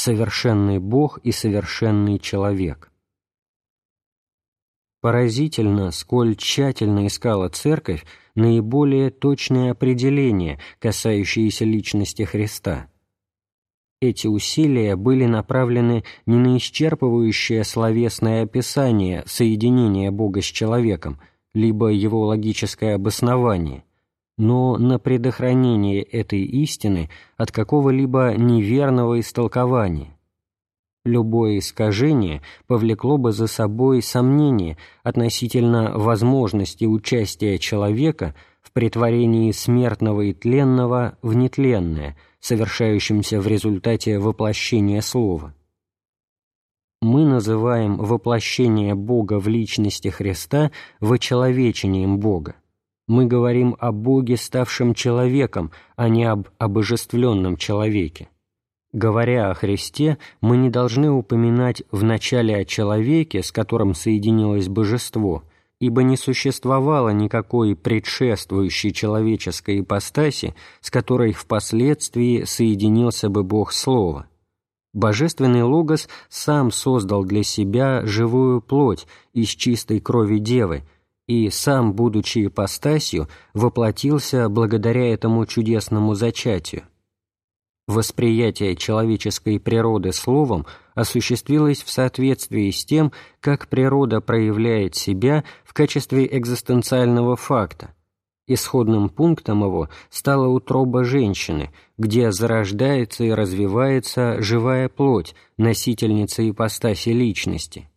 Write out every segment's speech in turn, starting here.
совершенный Бог и совершенный человек. Поразительно, сколь тщательно искала Церковь наиболее точные определения, касающиеся личности Христа. Эти усилия были направлены не на исчерпывающее словесное описание соединения Бога с человеком, либо его логическое обоснование, но на предохранение этой истины от какого-либо неверного истолкования. Любое искажение повлекло бы за собой сомнение относительно возможности участия человека в претворении смертного и тленного в нетленное, совершающемся в результате воплощения Слова. Мы называем воплощение Бога в личности Христа вочеловечением Бога мы говорим о Боге, ставшем человеком, а не об обожествленном человеке. Говоря о Христе, мы не должны упоминать вначале о человеке, с которым соединилось божество, ибо не существовало никакой предшествующей человеческой ипостаси, с которой впоследствии соединился бы Бог Слова. Божественный Логос сам создал для себя живую плоть из чистой крови Девы – и сам, будучи ипостасью, воплотился благодаря этому чудесному зачатию. Восприятие человеческой природы словом осуществилось в соответствии с тем, как природа проявляет себя в качестве экзистенциального факта. Исходным пунктом его стала утроба женщины, где зарождается и развивается живая плоть, носительница ипостаси личности.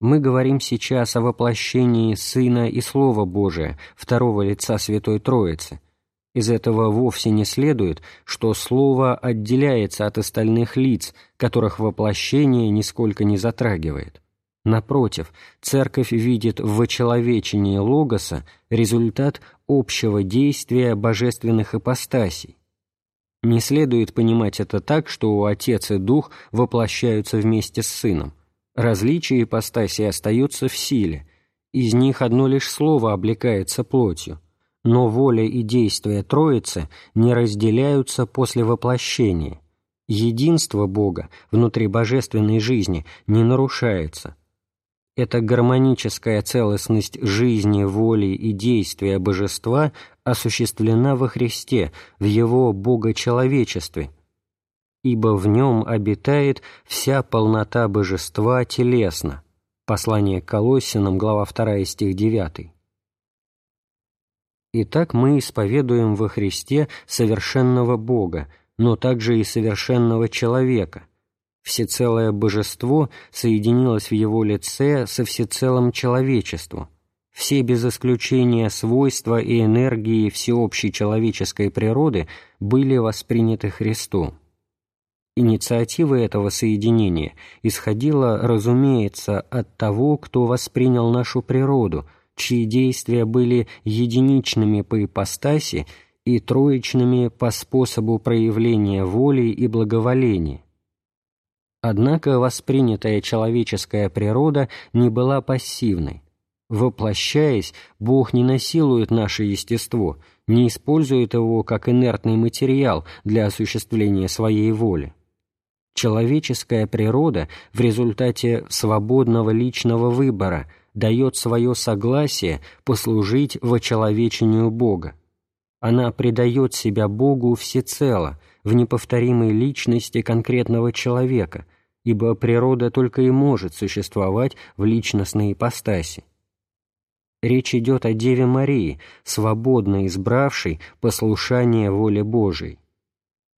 Мы говорим сейчас о воплощении Сына и Слова Божия, второго лица Святой Троицы. Из этого вовсе не следует, что Слово отделяется от остальных лиц, которых воплощение нисколько не затрагивает. Напротив, Церковь видит в вочеловечении Логоса результат общего действия божественных ипостасей. Не следует понимать это так, что Отец и Дух воплощаются вместе с Сыном. Различия ипостаси остаются в силе, из них одно лишь слово облекается плотью, но воля и действия Троицы не разделяются после воплощения. Единство Бога внутри божественной жизни не нарушается. Эта гармоническая целостность жизни, воли и действия Божества осуществлена во Христе, в Его Богочеловечестве, ибо в нем обитает вся полнота божества телесно». Послание к Колоссянам, глава 2, стих 9. Итак, мы исповедуем во Христе совершенного Бога, но также и совершенного человека. Всецелое божество соединилось в его лице со всецелым человечеством. Все без исключения свойства и энергии всеобщей человеческой природы были восприняты Христом. Инициатива этого соединения исходила, разумеется, от того, кто воспринял нашу природу, чьи действия были единичными по ипостаси и троечными по способу проявления воли и благоволения. Однако воспринятая человеческая природа не была пассивной. Воплощаясь, Бог не насилует наше естество, не использует его как инертный материал для осуществления своей воли человеческая природа в результате свободного личного выбора дает свое согласие послужить вочеловечению Бога. Она предает себя Богу всецело, в неповторимой личности конкретного человека, ибо природа только и может существовать в личностной ипостаси. Речь идет о Деве Марии, свободно избравшей послушание воле Божией.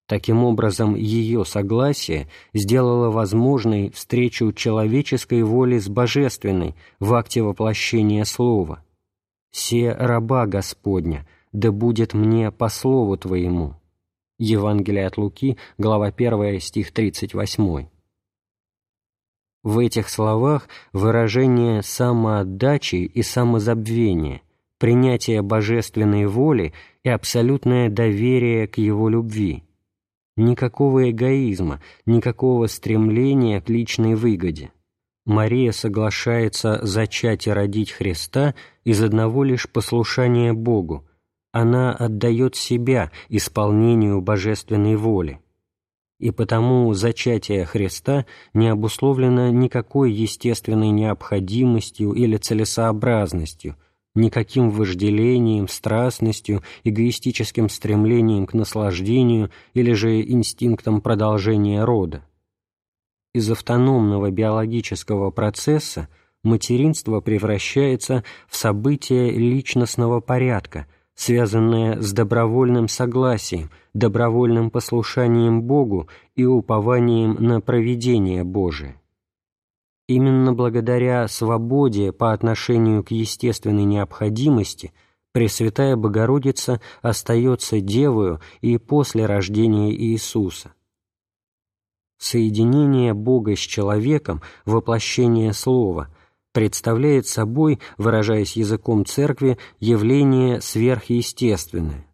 Таким образом, ее согласие сделало возможной встречу человеческой воли с божественной в акте воплощения Слова. «Се раба Господня, да будет мне по слову Твоему». Евангелие от Луки, глава 1, стих 38. В этих словах выражение самоотдачи и самозабвения, принятие божественной воли и абсолютное доверие к Его любви – никакого эгоизма, никакого стремления к личной выгоде. Мария соглашается зачать и родить Христа из одного лишь послушания Богу. Она отдает себя исполнению божественной воли. и потому зачатие Христа не обусловлено никакой естественной необходимостью или целесообразностью, никаким вожделением, страстностью, эгоистическим стремлением к наслаждению или же инстинктом продолжения рода. Из автономного биологического процесса материнство превращается в событие личностного порядка – связанное с добровольным согласием, добровольным послушанием Богу и упованием на провидение Божие. Именно благодаря свободе по отношению к естественной необходимости Пресвятая Богородица остается девою и после рождения Иисуса. Соединение Бога с человеком, воплощение Слова – представляет собой, выражаясь языком церкви, явление сверхъестественное.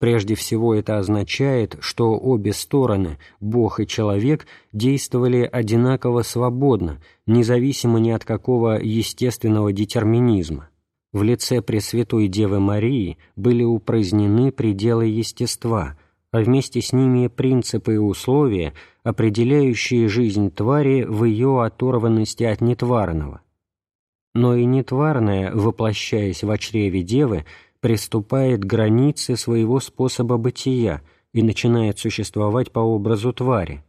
Прежде всего это означает, что обе стороны, Бог и человек, действовали одинаково свободно, независимо ни от какого естественного детерминизма. В лице Пресвятой Девы Марии были упразднены пределы естества, а вместе с ними принципы и условия, определяющие жизнь твари в ее оторванности от нетварного – но и нетварное, воплощаясь в чреве девы, приступает к границе своего способа бытия и начинает существовать по образу твари.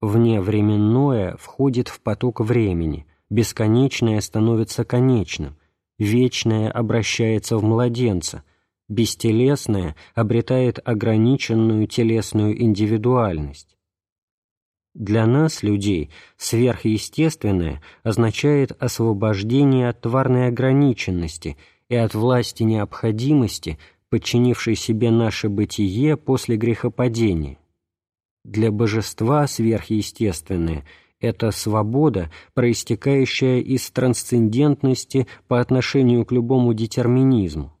Вневременное входит в поток времени, бесконечное становится конечным, вечное обращается в младенца, бестелесное обретает ограниченную телесную индивидуальность. Для нас, людей, сверхъестественное означает освобождение от тварной ограниченности и от власти необходимости, подчинившей себе наше бытие после грехопадения. Для божества сверхъестественное – это свобода, проистекающая из трансцендентности по отношению к любому детерминизму.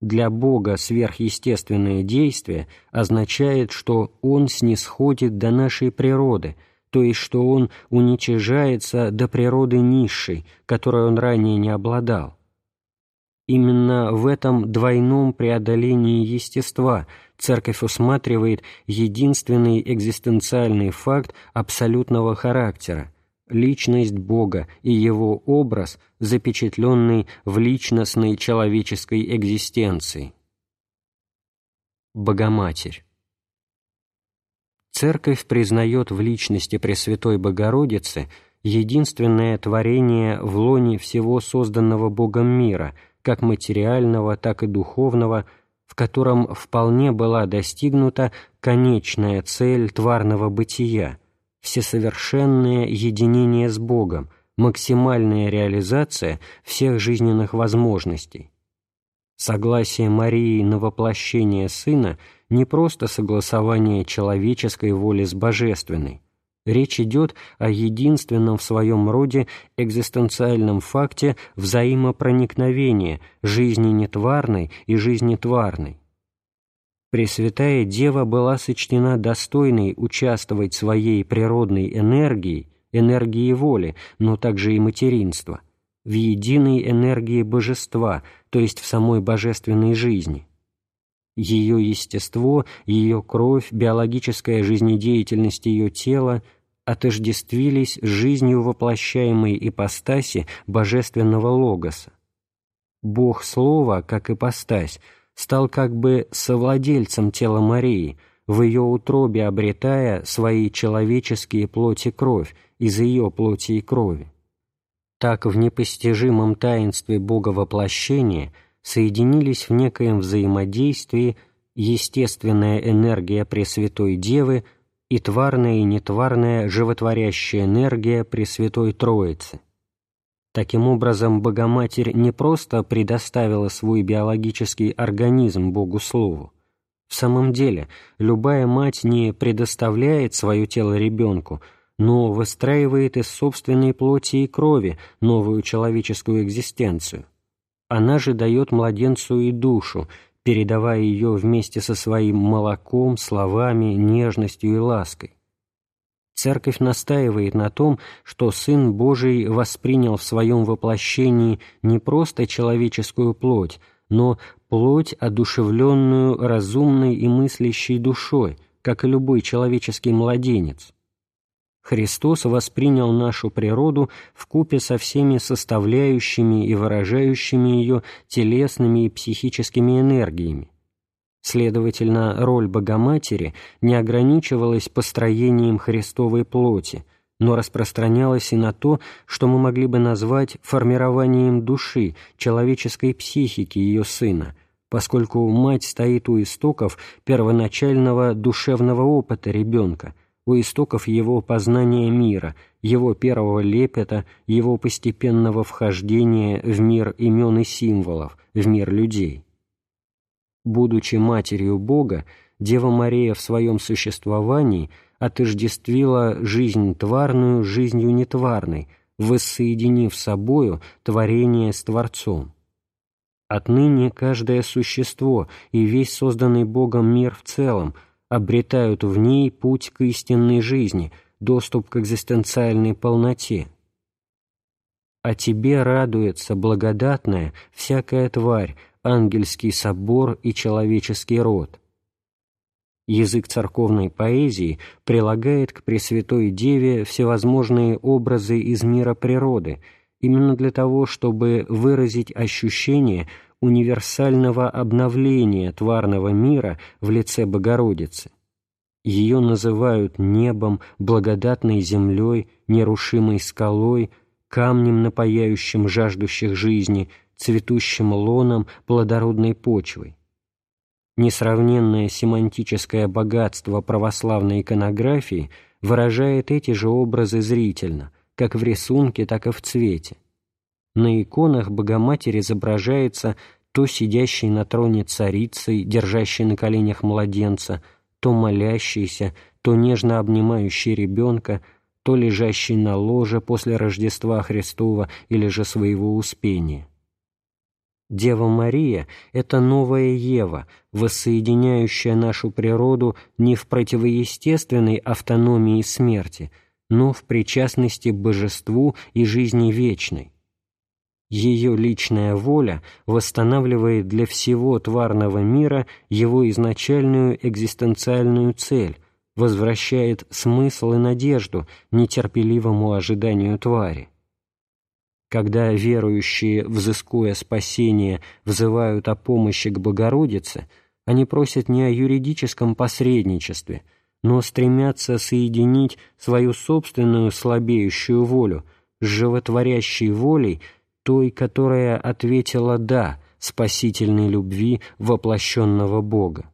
Для Бога сверхъестественное действие означает, что Он снисходит до нашей природы, то есть что Он уничижается до природы низшей, которой Он ранее не обладал. Именно в этом двойном преодолении естества Церковь усматривает единственный экзистенциальный факт абсолютного характера, личность Бога и Его образ, запечатленный в личностной человеческой экзистенции. Богоматерь Церковь признает в личности Пресвятой Богородицы единственное творение в лоне всего созданного Богом мира, как материального, так и духовного, в котором вполне была достигнута конечная цель тварного бытия – всесовершенное единение с Богом, максимальная реализация всех жизненных возможностей. Согласие Марии на воплощение Сына не просто согласование человеческой воли с божественной. Речь идет о единственном в своем роде экзистенциальном факте взаимопроникновения жизни нетварной и жизни тварной. Пресвятая Дева была сочтена достойной участвовать своей природной энергией, энергией воли, но также и материнства, в единой энергии божества, то есть в самой божественной жизни. Ее естество, ее кровь, биологическая жизнедеятельность ее тела отождествились с жизнью воплощаемой ипостаси божественного логоса. Бог Слова, как ипостась, стал как бы совладельцем тела Марии, в ее утробе обретая свои человеческие плоти кровь из ее плоти и крови. Так в непостижимом таинстве Бога воплощения соединились в некоем взаимодействии естественная энергия Пресвятой Девы и тварная и нетварная животворящая энергия Пресвятой Троицы – Таким образом, Богоматерь не просто предоставила свой биологический организм Богу Слову. В самом деле, любая мать не предоставляет свое тело ребенку, но выстраивает из собственной плоти и крови новую человеческую экзистенцию. Она же дает младенцу и душу, передавая ее вместе со своим молоком, словами, нежностью и лаской. Церковь настаивает на том, что Сын Божий воспринял в своем воплощении не просто человеческую плоть, но плоть, одушевленную разумной и мыслящей душой, как и любой человеческий младенец. Христос воспринял нашу природу в купе со всеми составляющими и выражающими ее телесными и психическими энергиями. Следовательно, роль Богоматери не ограничивалась построением Христовой плоти, но распространялась и на то, что мы могли бы назвать формированием души, человеческой психики ее Сына, поскольку мать стоит у истоков первоначального душевного опыта ребенка, у истоков его познания мира, его первого лепета, его постепенного вхождения в мир имен и символов, в мир людей. Будучи матерью Бога, Дева Мария в своем существовании отождествила жизнь тварную жизнью нетварной, воссоединив собою творение с Творцом. Отныне каждое существо и весь созданный Богом мир в целом обретают в ней путь к истинной жизни, доступ к экзистенциальной полноте. А тебе радуется благодатная всякая тварь, ангельский собор и человеческий род. Язык церковной поэзии прилагает к Пресвятой Деве всевозможные образы из мира природы, именно для того, чтобы выразить ощущение универсального обновления тварного мира в лице Богородицы. Ее называют небом, благодатной землей, нерушимой скалой, камнем, напаяющим жаждущих жизни – цветущим лоном плодородной почвой. Несравненное семантическое богатство православной иконографии выражает эти же образы зрительно, как в рисунке, так и в цвете. На иконах Богоматерь изображается то сидящей на троне царицей, держащей на коленях младенца, то молящейся, то нежно обнимающей ребенка, то лежащей на ложе после Рождества Христова или же своего успения. Дева Мария – это новая Ева, воссоединяющая нашу природу не в противоестественной автономии смерти, но в причастности к божеству и жизни вечной. Ее личная воля восстанавливает для всего тварного мира его изначальную экзистенциальную цель, возвращает смысл и надежду нетерпеливому ожиданию твари. Когда верующие, взыскуя спасение, взывают о помощи к Богородице, они просят не о юридическом посредничестве, но стремятся соединить свою собственную слабеющую волю с животворящей волей той, которая ответила «да» спасительной любви воплощенного Бога.